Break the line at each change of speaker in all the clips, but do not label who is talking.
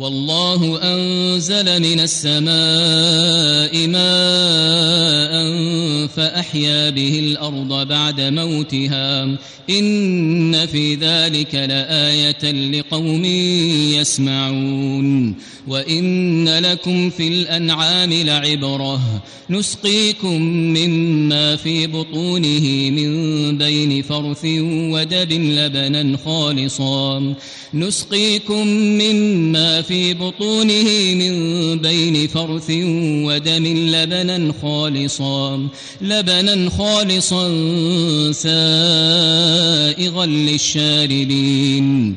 والله أنزل من السماء ماء فأحيا به الأرض بعد موتها. إن في ذلك لآية لقوم يسمعون. وإن لكم في الأنعام لعبرة. نسقيكم مما في بطونه من بين فرث ودب لبنا خالصا. نسقيكم مما في بطونه من بين فرث ودم لبنا خالصا. لبنا خالصا سائغا للشاربين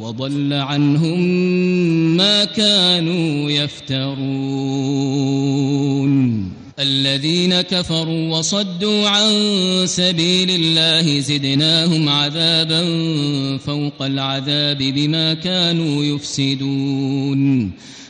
وضل عنهم ما كانوا يفترون. الذين كفروا وصدوا عن سبيل الله زدناهم عذابا فوق العذاب بما كانوا يفسدون.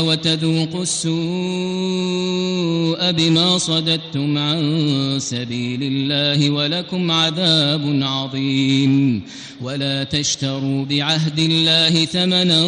وتذوقوا السوء بما صددتم عن سبيل الله ولكم عذاب عظيم. ولا تشتروا بعهد الله ثمنا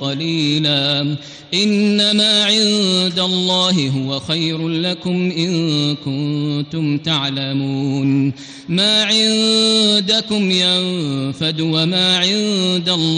قليلا. إنما عند الله هو خير لكم إن كنتم تعلمون. ما عندكم ينفد وما عند الله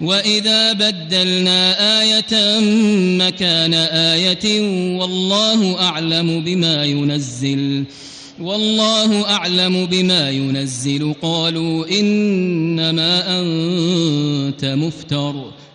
وإذا بدلنا آية مكان آية والله أعلم بما ينزل والله أعلم بما ينزل قالوا إنما أنت مفتر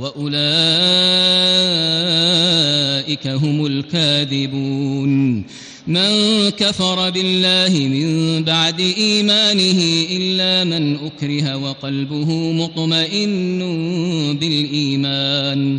وأولئك هم الكاذبون. من كفر بالله من بعد إيمانه إلا من أكره وقلبه مطمئن بالإيمان.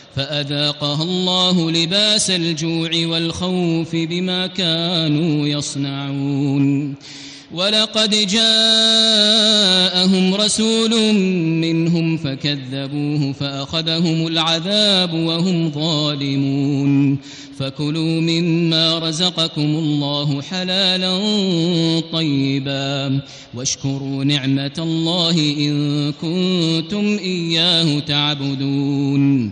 فأذاقها الله لباس الجوع والخوف بما كانوا يصنعون. ولقد جاءهم رسول منهم فكذبوه فأخذهم العذاب وهم ظالمون. فكلوا مما رزقكم الله حلالا طيبا. واشكروا نعمة الله إن كنتم إياه تعبدون.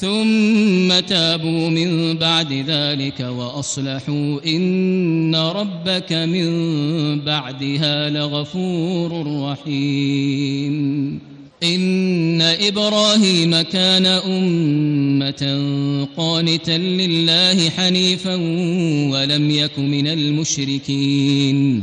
ثم تابوا من بعد ذلك وأصلحوا إن ربك من بعدها لغفور رحيم. إن إبراهيم كان أمة قانتا لله حنيفا ولم يك من المشركين.